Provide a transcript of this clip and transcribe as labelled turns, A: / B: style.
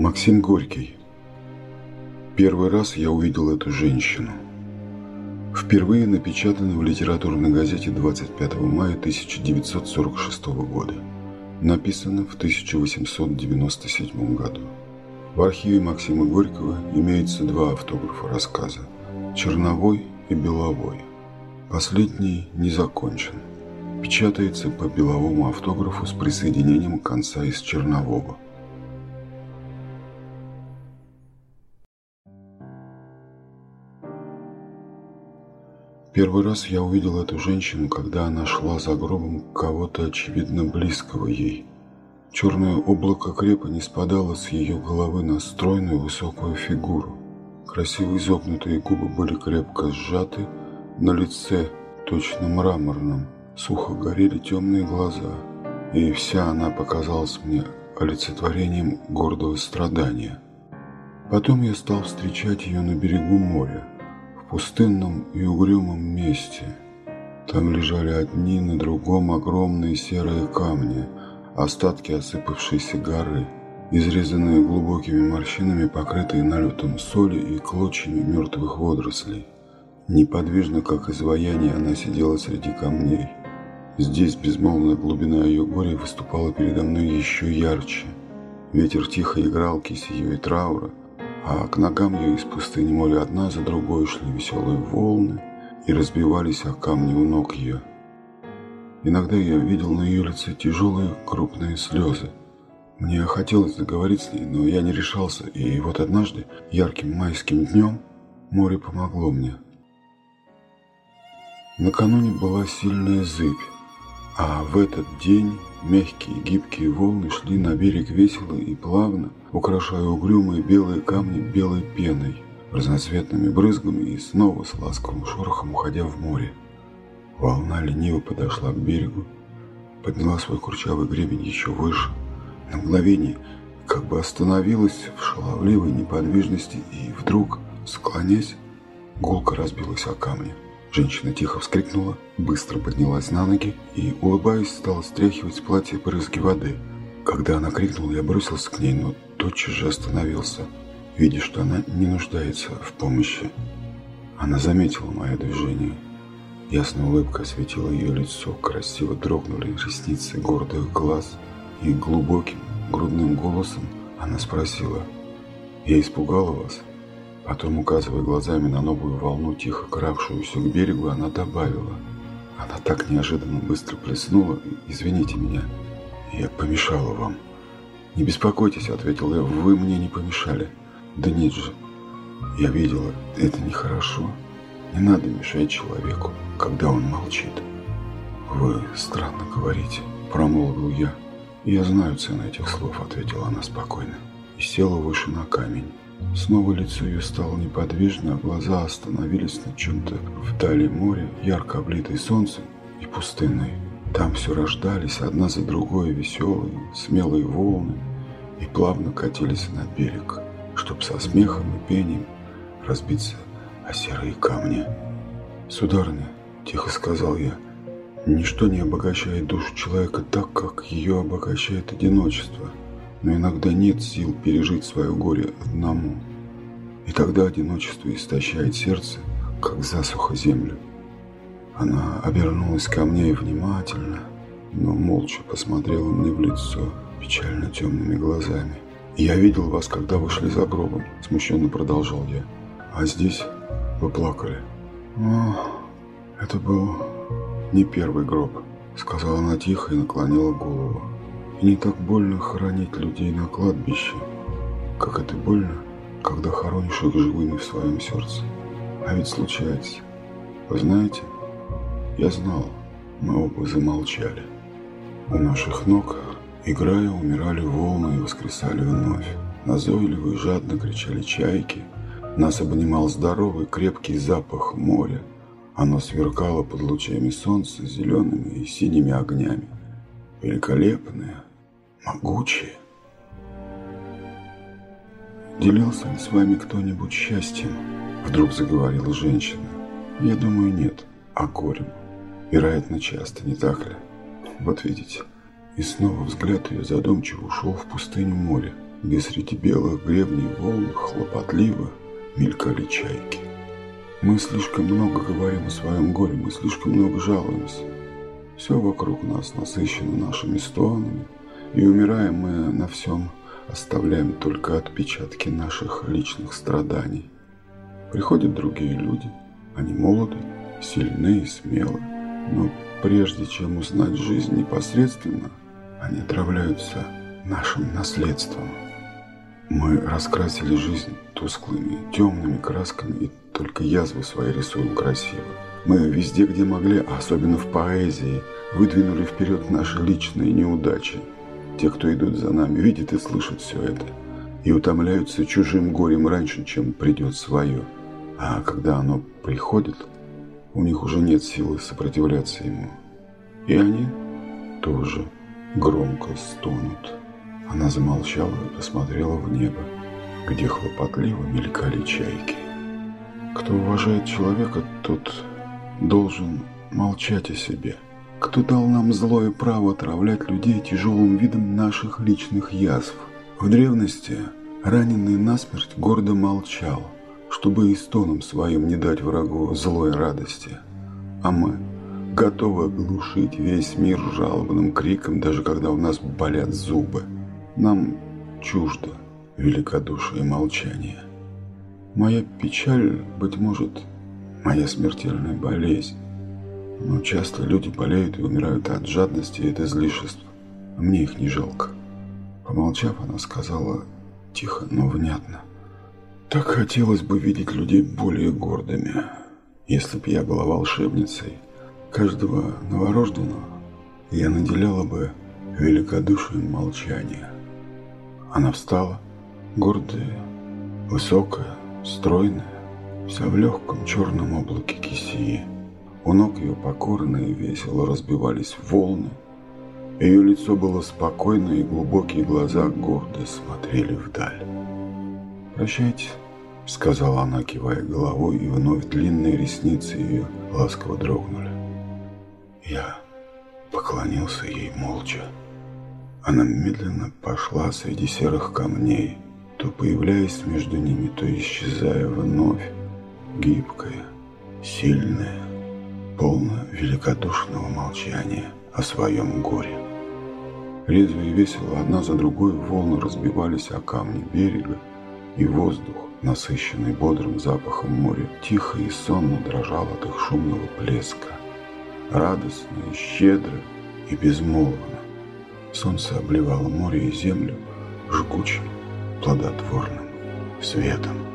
A: Максим Горький. Первый раз я увидел эту женщину. Впервые напечатано в литературной газете 25 мая 1946 года. Написано в 1897 году. В архиве Максима Горького имеется два автографа рассказа – «Черновой» и «Беловой». Последний не закончен. Печатается по беловому автографу с присоединением конца из чернового – Первый раз я увидел эту женщину, когда она шла за гробом кого-то очевидно близкого ей. Черное облако крепо не спадало с ее головы на стройную высокую фигуру. Красиво изогнутые губы были крепко сжаты, на лице, точно мраморном, сухо горели темные глаза, и вся она показалась мне олицетворением гордого страдания. Потом я стал встречать ее на берегу моря, пустынном и угрюмом месте. Там лежали одни на другом огромные серые камни, остатки осыпавшейся горы, изрезанные глубокими морщинами, покрытые налетом соли и клочьями мертвых водорослей. Неподвижно, как изваяние, она сидела среди камней. Здесь безмолвная глубина ее горя выступала передо мной еще ярче. Ветер тихо играл кисею и траура, а к ногам ее из пустыни моря одна за другой шли веселые волны и разбивались о камни у ног ее. Иногда я видел на ее лице тяжелые крупные слезы. Мне хотелось заговорить с ней, но я не решался, и вот однажды, ярким майским днем, море помогло мне. Накануне была сильная зыбь, а в этот день Мягкие гибкие волны шли на берег весело и плавно, украшая угрюмые белые камни белой пеной, разноцветными брызгами и снова с ласковым шорохом уходя в море. Волна лениво подошла к берегу, подняла свой курчавый гребень еще выше, на мгновение как бы остановилась в шаловливой неподвижности и вдруг, склонясь, гулко разбилась о камни. Женщина тихо вскрикнула, быстро поднялась на ноги и, улыбаясь, стала стряхивать с платья брызги воды. Когда она крикнула, я бросился к ней, но тотчас же остановился, видя, что она не нуждается в помощи. Она заметила мое движение. Ясная улыбка осветила ее лицо, красиво дрогнули ресницы гордых глаз, и глубоким, грудным голосом она спросила, «Я испугала вас?» Потом, указывая глазами на новую волну, тихо кравшуюся к берегу, она добавила. Она так неожиданно быстро плеснула. «Извините меня, я помешала вам». «Не беспокойтесь», — ответил я, — «вы мне не помешали». «Да нет же, я видела, это нехорошо. Не надо мешать человеку, когда он молчит». «Вы странно говорите», — промолвил я. «Я знаю цену этих слов», — ответила она спокойно и села выше на камень. Снова лицо ее стало неподвижно, а глаза остановились на чем-то вдали моря, ярко облитой солнцем и пустынной. Там все рождались одна за другой веселые, смелые волны и плавно катились на берег, чтоб со смехом и пением разбиться о серые камни. «Сударыня», — тихо сказал я, — «ничто не обогащает душу человека так, как ее обогащает одиночество» но иногда нет сил пережить свое горе одному. И тогда одиночество истощает сердце, как засуха землю. Она обернулась ко мне внимательно, но молча посмотрела мне в лицо печально темными глазами. «Я видел вас, когда вы шли за гробом», – смущенно продолжал я. «А здесь вы плакали». «О, это был не первый гроб», – сказала она тихо и наклонила голову. И не так больно хоронить людей на кладбище, как это больно, когда хоронишь их живыми в своем сердце. А ведь случается. Вы знаете, я знал, мы оба замолчали. У наших ног, играя, умирали волны и воскресали вновь. Назойливо жадно кричали чайки. Нас обнимал здоровый крепкий запах моря. Оно сверкало под лучами солнца зелеными и синими огнями. Великолепное, могучие. «Делился ли с вами кто-нибудь счастьем?» Вдруг заговорила женщина. «Я думаю, нет, а горем. Вероятно, часто, не так ли? Вот видите». И снова взгляд ее задумчиво ушел в пустыню моря. где среди белых гребней волн хлопотливо мелькали чайки. Мы слишком много говорим о своем горе, мы слишком много жалуемся. Все вокруг нас насыщено нашими стонами, и умираем мы на всем оставляем только отпечатки наших личных страданий. Приходят другие люди, они молоды, сильны и смелы, но прежде чем узнать жизнь непосредственно, они отравляются нашим наследством. Мы раскрасили жизнь тусклыми, темными красками и только язвы свои рисуем красиво. Мы везде, где могли, а особенно в поэзии, выдвинули вперед наши личные неудачи. Те, кто идут за нами, видят и слышат все это. И утомляются чужим горем раньше, чем придет свое. А когда оно приходит, у них уже нет силы сопротивляться ему. И они тоже громко стонут. Она замолчала и посмотрела в небо, где хлопотливо мелькали чайки. Кто уважает человека, тот должен молчать о себе. Кто дал нам злое право отравлять людей тяжелым видом наших личных язв? В древности раненый насмерть гордо молчал, чтобы и стоном своим не дать врагу злой радости. А мы готовы оглушить весь мир жалобным криком, даже когда у нас болят зубы. Нам чуждо великодушие и молчание. Моя печаль, быть может, моя смертельная болезнь. Но часто люди болеют и умирают от жадности и от излишеств. А мне их не жалко. Помолчав, она сказала тихо, но внятно. Так хотелось бы видеть людей более гордыми. Если бы я была волшебницей, каждого новорожденного я наделяла бы великодушием молчания. Она встала, гордая, высокая, стройная, вся в легком черном облаке кисии. У ног ее покорно и весело разбивались волны. Ее лицо было спокойно, и глубокие глаза гордо смотрели вдаль. «Прощайте», — сказала она, кивая головой, и вновь длинные ресницы ее ласково дрогнули. Я поклонился ей молча. Она медленно пошла среди серых камней, то появляясь между ними, то исчезая вновь, гибкая, сильная, полная великодушного молчания о своем горе. Резво и весело одна за другой волны разбивались о камни берега, и воздух, насыщенный бодрым запахом моря, тихо и сонно дрожал от их шумного плеска, радостно и щедро и безмолвно. Солнце обливало море и землю жгучим, плодотворным светом.